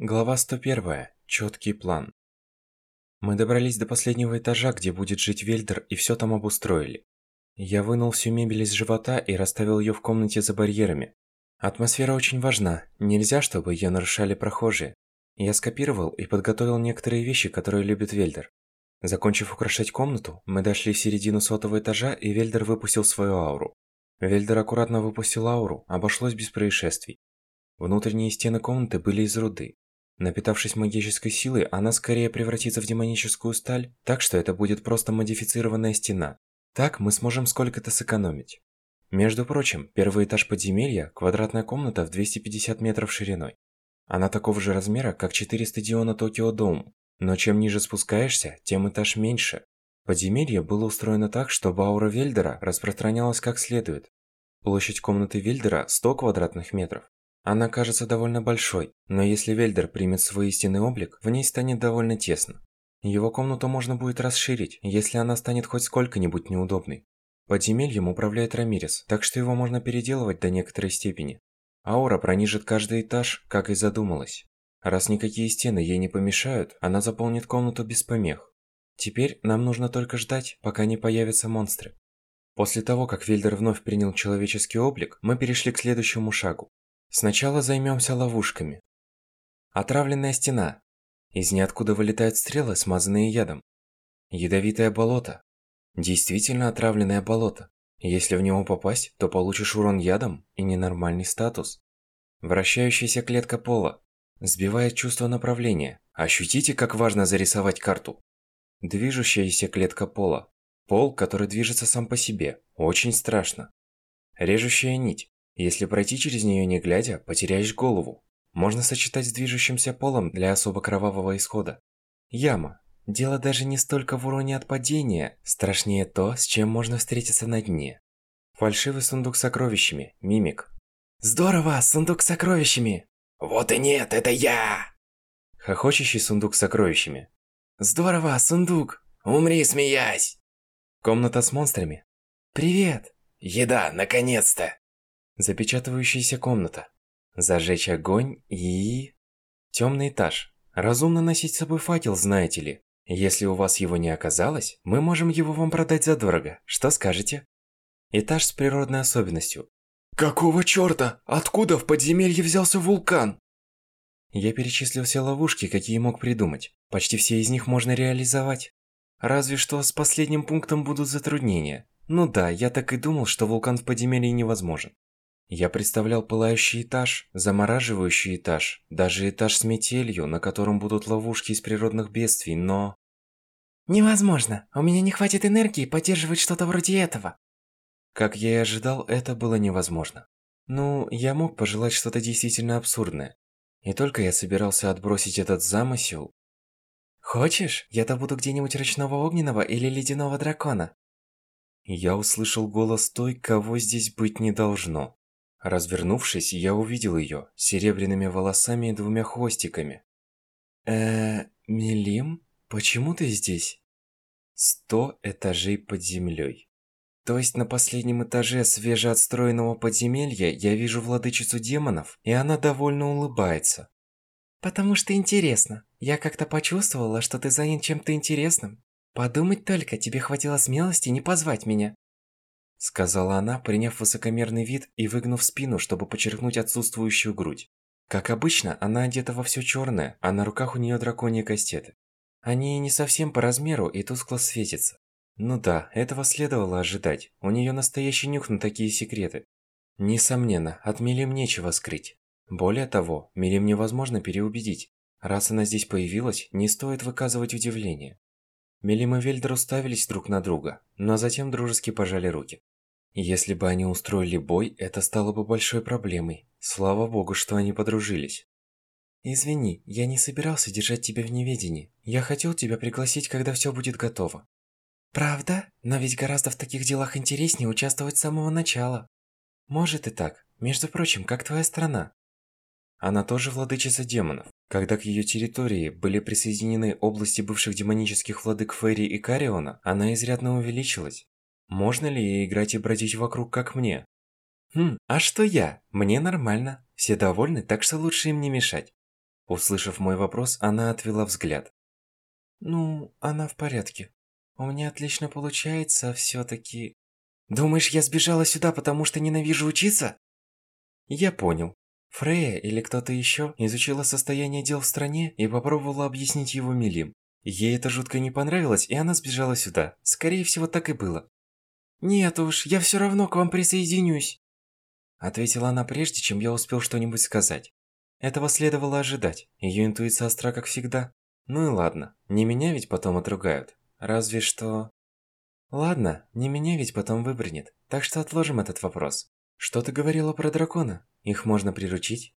Глава 101. Четкий план. Мы добрались до последнего этажа, где будет жить Вельдер, и все там обустроили. Я вынул всю мебель из живота и расставил ее в комнате за барьерами. Атмосфера очень важна, нельзя, чтобы ее нарушали прохожие. Я скопировал и подготовил некоторые вещи, которые любит Вельдер. Закончив украшать комнату, мы дошли в середину сотого этажа, и Вельдер выпустил свою ауру. Вельдер аккуратно выпустил ауру, обошлось без происшествий. Внутренние стены комнаты были из руды. Напитавшись магической силой, она скорее превратится в демоническую сталь, так что это будет просто модифицированная стена. Так мы сможем сколько-то сэкономить. Между прочим, первый этаж подземелья – квадратная комната в 250 метров шириной. Она такого же размера, как 4 стадиона Токио Дом, но чем ниже спускаешься, тем этаж меньше. Подземелье было устроено так, чтобы аура Вельдера распространялась как следует. Площадь комнаты Вельдера – 100 квадратных метров. Она кажется довольно большой, но если Вельдер примет свой истинный облик, в ней станет довольно тесно. Его комнату можно будет расширить, если она станет хоть сколько-нибудь неудобной. Подземельем управляет Рамирес, так что его можно переделывать до некоторой степени. Аура пронижит каждый этаж, как и задумалось. Раз никакие стены ей не помешают, она заполнит комнату без помех. Теперь нам нужно только ждать, пока не появятся монстры. После того, как Вельдер вновь принял человеческий облик, мы перешли к следующему шагу. Сначала займемся ловушками. Отравленная стена. Из ниоткуда вылетают стрелы, смазанные ядом. Ядовитое болото. Действительно отравленное болото. Если в него попасть, то получишь урон ядом и ненормальный статус. Вращающаяся клетка пола. Сбивает чувство направления. Ощутите, как важно зарисовать карту. Движущаяся клетка пола. Пол, который движется сам по себе. Очень страшно. Режущая нить. Если пройти через нее не глядя, потеряешь голову. Можно сочетать с движущимся полом для особо кровавого исхода. Яма. Дело даже не столько в уроне от падения, страшнее то, с чем можно встретиться на дне. Фальшивый сундук с сокровищами, мимик. Здорово, сундук с сокровищами! Вот и нет, это я! Хохочущий сундук с сокровищами. Здорово, сундук! Умри, смеясь! Комната с монстрами. Привет! Еда, наконец-то! Запечатывающаяся комната. Зажечь огонь и... Темный этаж. Разумно носить с собой факел, знаете ли. Если у вас его не оказалось, мы можем его вам продать задорого. Что скажете? Этаж с природной особенностью. Какого чёрта? Откуда в подземелье взялся вулкан? Я перечислил все ловушки, какие мог придумать. Почти все из них можно реализовать. Разве что с последним пунктом будут затруднения. Ну да, я так и думал, что вулкан в подземелье невозможен. Я представлял пылающий этаж, замораживающий этаж, даже этаж с метелью, на котором будут ловушки из природных бедствий, но... Невозможно. У меня не хватит энергии поддерживать что-то вроде этого. Как я и ожидал, это было невозможно. Ну, я мог пожелать что-то действительно абсурдное. И только я собирался отбросить этот замысел... Хочешь, я добуду где-нибудь ручного огненного или ледяного дракона? Я услышал голос той, кого здесь быть не должно. Развернувшись, я увидел ее, серебряными волосами и двумя хвостиками. э Милим? Почему ты здесь? Сто этажей под землей. То есть на последнем этаже свежеотстроенного подземелья я вижу владычицу демонов, и она довольно улыбается. Потому что интересно. Я как-то почувствовала, что ты занят чем-то интересным. Подумать только, тебе хватило смелости не позвать меня. Сказала она, приняв высокомерный вид и выгнув спину, чтобы подчеркнуть отсутствующую грудь. Как обычно, она одета во все черное, а на руках у нее драконьи кастеты. Они не совсем по размеру и тускло светятся. Ну да, этого следовало ожидать. У нее настоящий нюх на такие секреты. Несомненно, от Милим нечего скрыть. Более того, Милим невозможно переубедить. Раз она здесь появилась, не стоит выказывать удивление. Милим и Вельдер уставились друг на друга, но затем дружески пожали руки. Если бы они устроили бой, это стало бы большой проблемой. Слава богу, что они подружились. Извини, я не собирался держать тебя в неведении. Я хотел тебя пригласить, когда все будет готово. Правда? Но ведь гораздо в таких делах интереснее участвовать с самого начала. Может и так. Между прочим, как твоя страна? Она тоже владычица демонов. Когда к ее территории были присоединены области бывших демонических владык Ферри и Кариона, она изрядно увеличилась. Можно ли ей играть и бродить вокруг, как мне? Хм, а что я? Мне нормально. Все довольны, так что лучше им не мешать. Услышав мой вопрос, она отвела взгляд. Ну, она в порядке. У меня отлично получается, все-таки... Думаешь, я сбежала сюда, потому что ненавижу учиться? Я понял. Фрея или кто-то еще изучила состояние дел в стране и попробовала объяснить его Милим. Ей это жутко не понравилось, и она сбежала сюда. Скорее всего, так и было. «Нет уж, я все равно к вам присоединюсь», ответила она прежде, чем я успел что-нибудь сказать. Этого следовало ожидать. Ее интуиция остра, как всегда. Ну и ладно, не меня ведь потом отругают. Разве что... Ладно, не меня ведь потом выбранит. Так что отложим этот вопрос. Что ты говорила про дракона? Их можно приручить?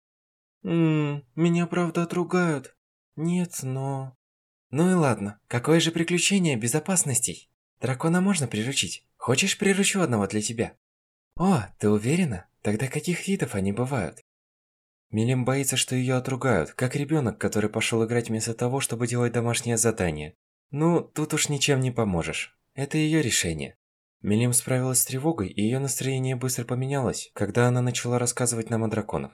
Ммм, меня правда отругают. Нет, но... Ну и ладно, какое же приключение безопасностей? Дракона можно приручить. Хочешь, приручу одного для тебя? О, ты уверена? Тогда каких видов они бывают? Милим боится, что ее отругают, как ребенок, который пошел играть вместо того, чтобы делать домашнее задание. Ну, тут уж ничем не поможешь. Это ее решение. Милим справилась с тревогой, и ее настроение быстро поменялось, когда она начала рассказывать нам о драконах.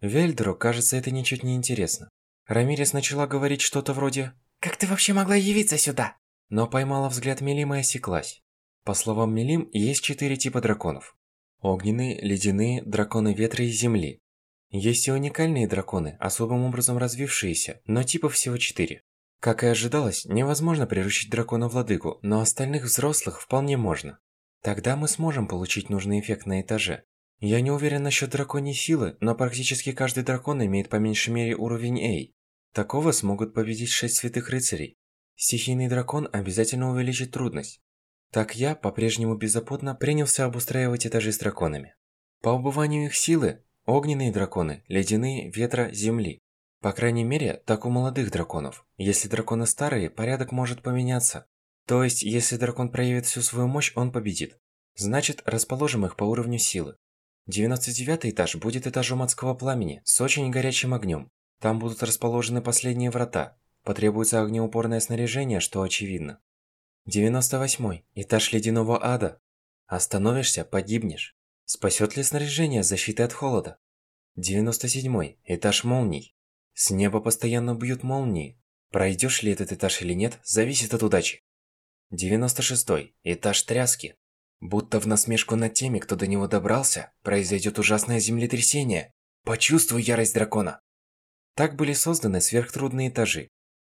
Вельдеру, кажется, это ничуть не интересно. Рамирес начала говорить что-то вроде «Как ты вообще могла явиться сюда?» Но поймала взгляд Милима и осеклась. По словам Милим, есть четыре типа драконов. Огненные, ледяные, драконы ветра и земли. Есть и уникальные драконы, особым образом развившиеся, но типов всего четыре. Как и ожидалось, невозможно приручить дракона-владыку, но остальных взрослых вполне можно. Тогда мы сможем получить нужный эффект на этаже. Я не уверен насчет драконьей силы, но практически каждый дракон имеет по меньшей мере уровень A. Такого смогут победить шесть святых рыцарей. Стихийный дракон обязательно увеличит трудность. Так я, по-прежнему беззаботно, принялся обустраивать этажи с драконами. По убыванию их силы, Огненные драконы, ледяные, ветра, земли. По крайней мере, так у молодых драконов. Если драконы старые, порядок может поменяться. То есть, если дракон проявит всю свою мощь, он победит. Значит, расположим их по уровню силы. 99 этаж будет этажом адского пламени, с очень горячим огнем. Там будут расположены последние врата. Потребуется огнеупорное снаряжение, что очевидно. 98 этаж ледяного ада. Остановишься – погибнешь. Спасет ли снаряжение защиты от холода? 97. Этаж молний. С неба постоянно бьют молнии. Пройдешь ли этот этаж или нет, зависит от удачи. 96. Этаж тряски. Будто в насмешку над теми, кто до него добрался, произойдет ужасное землетрясение. Почувствуй ярость дракона. Так были созданы сверхтрудные этажи.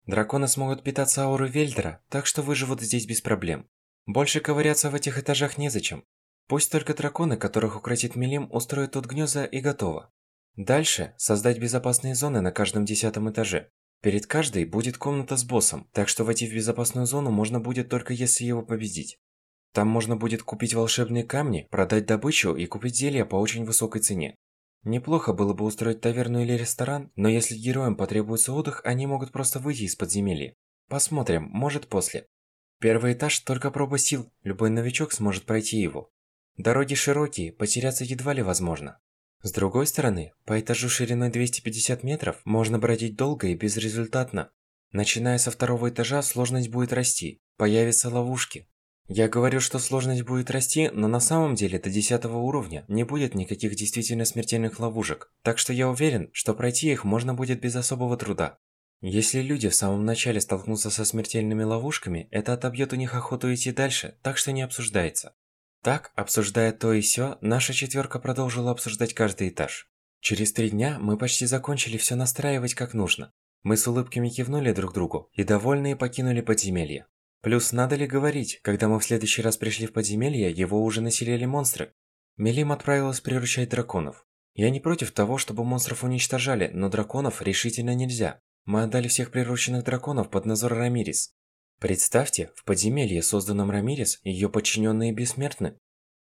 Драконы смогут питаться аурой Вельдера, так что выживут здесь без проблем. Больше ковыряться в этих этажах незачем. Пусть только драконы, которых укротит Милим, устроят тут гнезда и готово. Дальше создать безопасные зоны на каждом десятом этаже. Перед каждой будет комната с боссом, так что войти в безопасную зону можно будет только если его победить. Там можно будет купить волшебные камни, продать добычу и купить зелья по очень высокой цене. Неплохо было бы устроить таверну или ресторан, но если героям потребуется отдых, они могут просто выйти из подземелья. Посмотрим, может после. Первый этаж только проба сил, любой новичок сможет пройти его. Дороги широкие, потеряться едва ли возможно. С другой стороны, по этажу шириной 250 метров можно бродить долго и безрезультатно. Начиная со второго этажа, сложность будет расти, появятся ловушки. Я говорю, что сложность будет расти, но на самом деле до 10 уровня не будет никаких действительно смертельных ловушек, так что я уверен, что пройти их можно будет без особого труда. Если люди в самом начале столкнутся со смертельными ловушками, это отобьет у них охоту идти дальше, так что не обсуждается. Так, обсуждая то и сё, наша четверка продолжила обсуждать каждый этаж. Через три дня мы почти закончили все настраивать как нужно. Мы с улыбками кивнули друг другу и довольные покинули подземелье. Плюс надо ли говорить, когда мы в следующий раз пришли в подземелье, его уже населили монстры. Мелим отправилась приручать драконов. Я не против того, чтобы монстров уничтожали, но драконов решительно нельзя. Мы отдали всех прирученных драконов под надзор Рамирис. Представьте, в подземелье, созданном Рамирес, ее подчиненные бессмертны.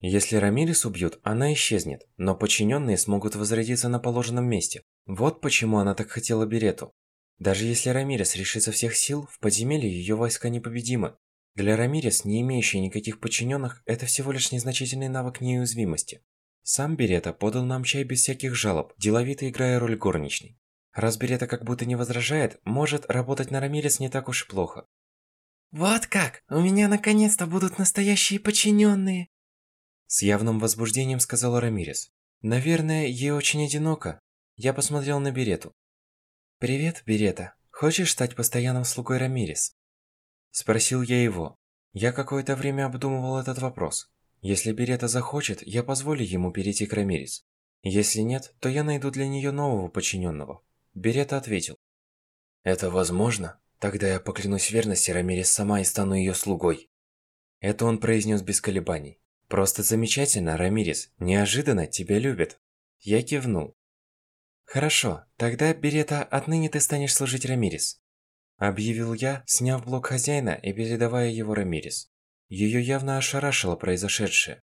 Если Рамирес убьют, она исчезнет, но подчиненные смогут возродиться на положенном месте. Вот почему она так хотела Берету. Даже если Рамирес решится всех сил, в подземелье ее войска непобедимы. Для Рамирес, не имеющей никаких подчиненных, это всего лишь незначительный навык неуязвимости. Сам Берета подал нам чай без всяких жалоб, деловито играя роль горничной. Раз Берета как будто не возражает, может, работать на Рамирес не так уж и плохо. «Вот как! У меня наконец-то будут настоящие подчиненные!» С явным возбуждением сказала Рамирес. «Наверное, ей очень одиноко». Я посмотрел на Берету. «Привет, Берета. Хочешь стать постоянным слугой Рамирес?» Спросил я его. Я какое-то время обдумывал этот вопрос. Если Берета захочет, я позволю ему перейти к Рамирес. Если нет, то я найду для нее нового подчиненного. Берета ответил. Это возможно? Тогда я поклянусь верности Рамирес сама и стану ее слугой. Это он произнес без колебаний. Просто замечательно, Рамирес. Неожиданно тебя любят. Я кивнул. Хорошо, тогда, Берета, отныне ты станешь служить Рамирес. Объявил я, сняв блок хозяина и передавая его Рамирес. Ее явно ошарашило произошедшее.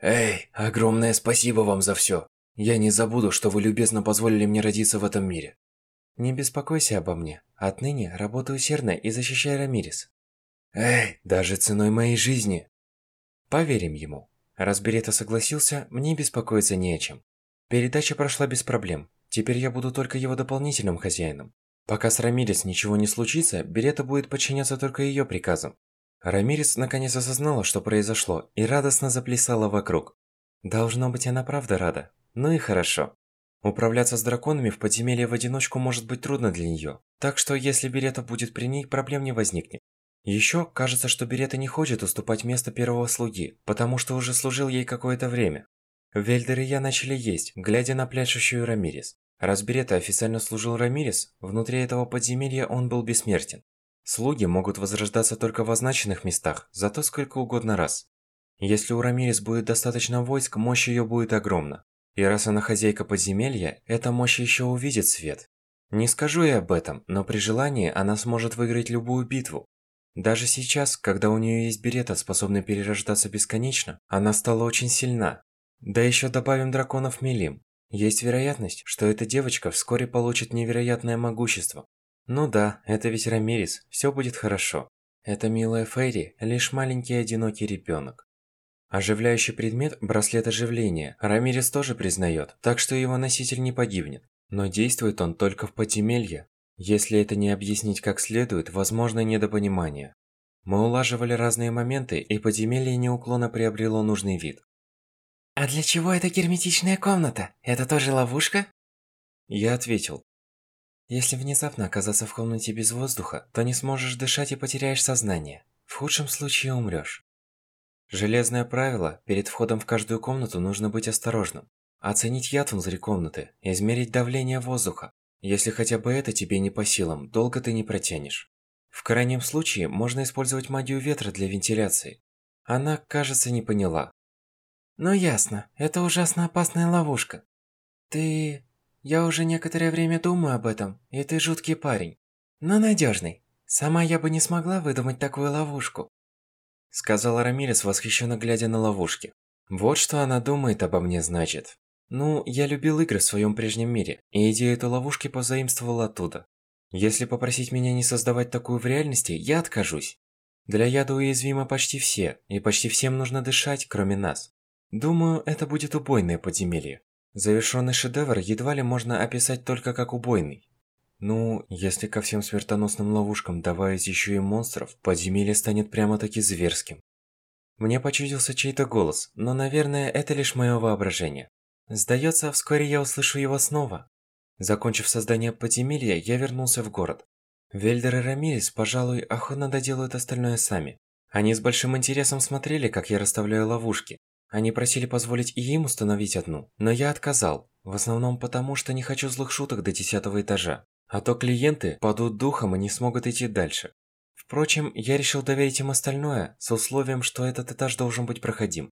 Эй, огромное спасибо вам за все. Я не забуду, что вы любезно позволили мне родиться в этом мире. Не беспокойся обо мне. Отныне работаю усердно и защищаю Рамирес. Эй, даже ценой моей жизни. Поверим ему. Раз Берета согласился, мне беспокоиться не о чем. Передача прошла без проблем. Теперь я буду только его дополнительным хозяином. Пока с Рамирес ничего не случится, Берета будет подчиняться только ее приказам. Рамирес наконец осознала, что произошло, и радостно заплясала вокруг. Должно быть, она правда рада. Ну и хорошо. Управляться с драконами в подземелье в одиночку может быть трудно для нее, так что если Берета будет при ней, проблем не возникнет. Еще кажется, что Берета не хочет уступать место первого слуги, потому что уже служил ей какое-то время. Вельдер и я начали есть, глядя на пляшущую Рамирес. Раз Берета официально служил Рамирес, внутри этого подземелья он был бессмертен. Слуги могут возрождаться только в означенных местах, зато сколько угодно раз. Если у Рамирес будет достаточно войск, мощь ее будет огромна. И раз она хозяйка подземелья, эта мощь еще увидит свет. Не скажу я об этом, но при желании она сможет выиграть любую битву. Даже сейчас, когда у нее есть берета, способный перерождаться бесконечно, она стала очень сильна. Да еще добавим драконов Мелим. Есть вероятность, что эта девочка вскоре получит невероятное могущество. Ну да, это ведь Рамирис, все будет хорошо. Это милая Фейри – лишь маленький одинокий ребенок. Оживляющий предмет – браслет оживления. Рамирис тоже признает, так что его носитель не погибнет. Но действует он только в подземелье, если это не объяснить как следует, возможно недопонимание. Мы улаживали разные моменты, и подземелье неуклонно приобрело нужный вид. «А для чего эта герметичная комната? Это тоже ловушка?» Я ответил. «Если внезапно оказаться в комнате без воздуха, то не сможешь дышать и потеряешь сознание. В худшем случае умрёшь. Железное правило, перед входом в каждую комнату нужно быть осторожным. Оценить яд внутри комнаты, измерить давление воздуха, если хотя бы это тебе не по силам, долго ты не протянешь. В крайнем случае, можно использовать магию ветра для вентиляции. Она, кажется, не поняла. Ну ясно, это ужасно опасная ловушка. Ты... Я уже некоторое время думаю об этом, и ты жуткий парень. Но надежный. Сама я бы не смогла выдумать такую ловушку. Сказала Рамирес, восхищенно глядя на ловушки. Вот что она думает обо мне, значит. Ну, я любил игры в своем прежнем мире, и идею этой ловушки позаимствовал оттуда. Если попросить меня не создавать такую в реальности, я откажусь. Для яда уязвимы почти все, и почти всем нужно дышать, кроме нас. Думаю, это будет убойное подземелье. Завершенный шедевр едва ли можно описать только как убойный. Ну, если ко всем смертоносным ловушкам добавить еще и монстров, подземелье станет прямо-таки зверским. Мне почудился чей-то голос, но, наверное, это лишь мое воображение. Сдается, вскоре я услышу его снова. Закончив создание подземелья, я вернулся в город. Вельдер и Рамирес, пожалуй, охотно доделают остальное сами. Они с большим интересом смотрели, как я расставляю ловушки. Они просили позволить и им установить одну, но я отказал. В основном потому, что не хочу злых шуток до десятого этажа. А то клиенты падут духом и не смогут идти дальше. Впрочем, я решил доверить им остальное, с условием, что этот этаж должен быть проходим.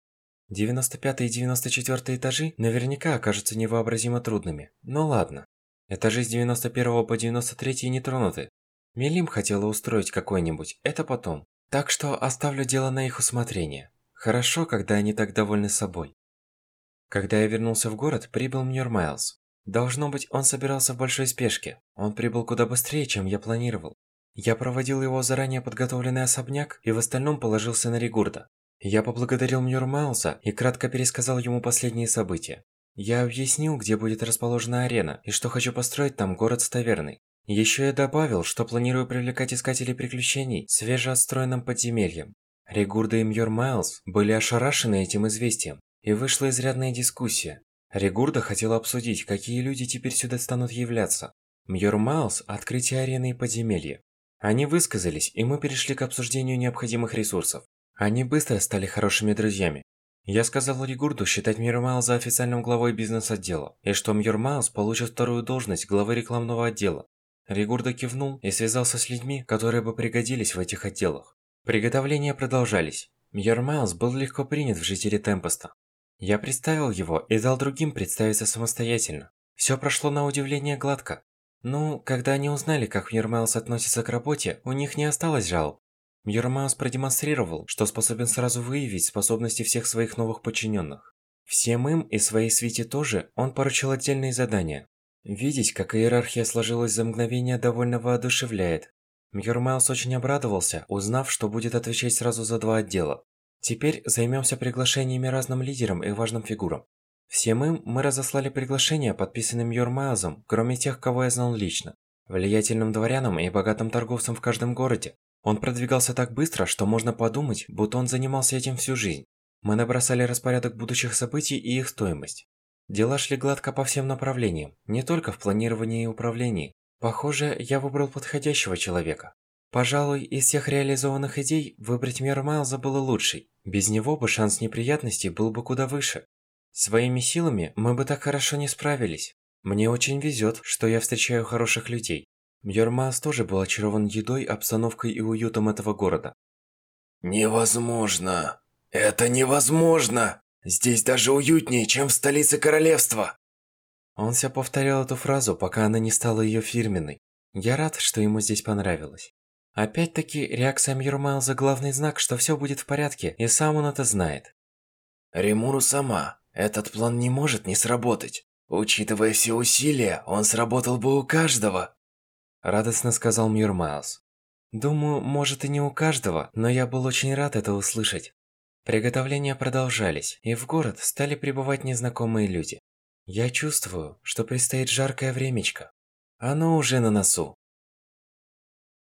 95 и 94 этажи наверняка окажутся невообразимо трудными. Но ладно. Этажи с 91 по 93 не тронуты. Мелим хотела устроить какой-нибудь, это потом. Так что оставлю дело на их усмотрение. Хорошо, когда они так довольны собой. Когда я вернулся в город, прибыл Мьюр Майлз. Должно быть, он собирался в большой спешке. Он прибыл куда быстрее, чем я планировал. Я проводил его заранее подготовленный особняк и в остальном положился на Ригурда. Я поблагодарил Мьюр Майлза и кратко пересказал ему последние события. Я объяснил, где будет расположена арена и что хочу построить там город с таверной. Еще я добавил, что планирую привлекать искателей приключений свежеотстроенным подземельем. Ригурда и Мьюр Майлз были ошарашены этим известием, и вышла изрядная дискуссия. Ригурда хотела обсудить, какие люди теперь сюда станут являться. Мьор Маус – открытие арены и подземелья. Они высказались, и мы перешли к обсуждению необходимых ресурсов. Они быстро стали хорошими друзьями. Я сказал Ригурду считать Мирмауза официальным главой бизнес-отдела, и что Мирмаус получит вторую должность главы рекламного отдела. Ригурда кивнул и связался с людьми, которые бы пригодились в этих отделах. Приготовления продолжались. Мьермайлз был легко принят в жители Темпоста. Я представил его и дал другим представиться самостоятельно. Все прошло на удивление гладко. Ну, когда они узнали, как Мьермайлз относится к работе, у них не осталось жалоб. Мьермайлз продемонстрировал, что способен сразу выявить способности всех своих новых подчиненных. Всем им и своей свите тоже он поручил отдельные задания. Видеть, как иерархия сложилась за мгновение, довольно воодушевляет. Мьермайлз очень обрадовался, узнав, что будет отвечать сразу за два отдела. Теперь займемся приглашениями разным лидерам и важным фигурам. Всем им мы разослали приглашения, подписанные Мьёрмаазом, кроме тех, кого я знал лично. Влиятельным дворянам и богатым торговцам в каждом городе. Он продвигался так быстро, что можно подумать, будто он занимался этим всю жизнь. Мы набросали распорядок будущих событий и их стоимость. Дела шли гладко по всем направлениям, не только в планировании и управлении. Похоже, я выбрал подходящего человека. Пожалуй, из всех реализованных идей выбрать Мир Майлза было лучшей. Без него бы шанс неприятностей был бы куда выше. Своими силами мы бы так хорошо не справились. Мне очень везет, что я встречаю хороших людей. Мьормаас тоже был очарован едой, обстановкой и уютом этого города. Невозможно. Это невозможно. Здесь даже уютнее, чем в столице королевства. Он все повторял эту фразу, пока она не стала ее фирменной. Я рад, что ему здесь понравилось. Опять-таки, реакция Мьюрмайлза главный знак, что все будет в порядке, и сам он это знает. Римуру сама, этот план не может не сработать. Учитывая все усилия, он сработал бы у каждого. Радостно сказал Мьюрмайлз. Думаю, может и не у каждого, но я был очень рад это услышать. Приготовления продолжались, и в город стали прибывать незнакомые люди. Я чувствую, что предстоит жаркое времечко. Оно уже на носу.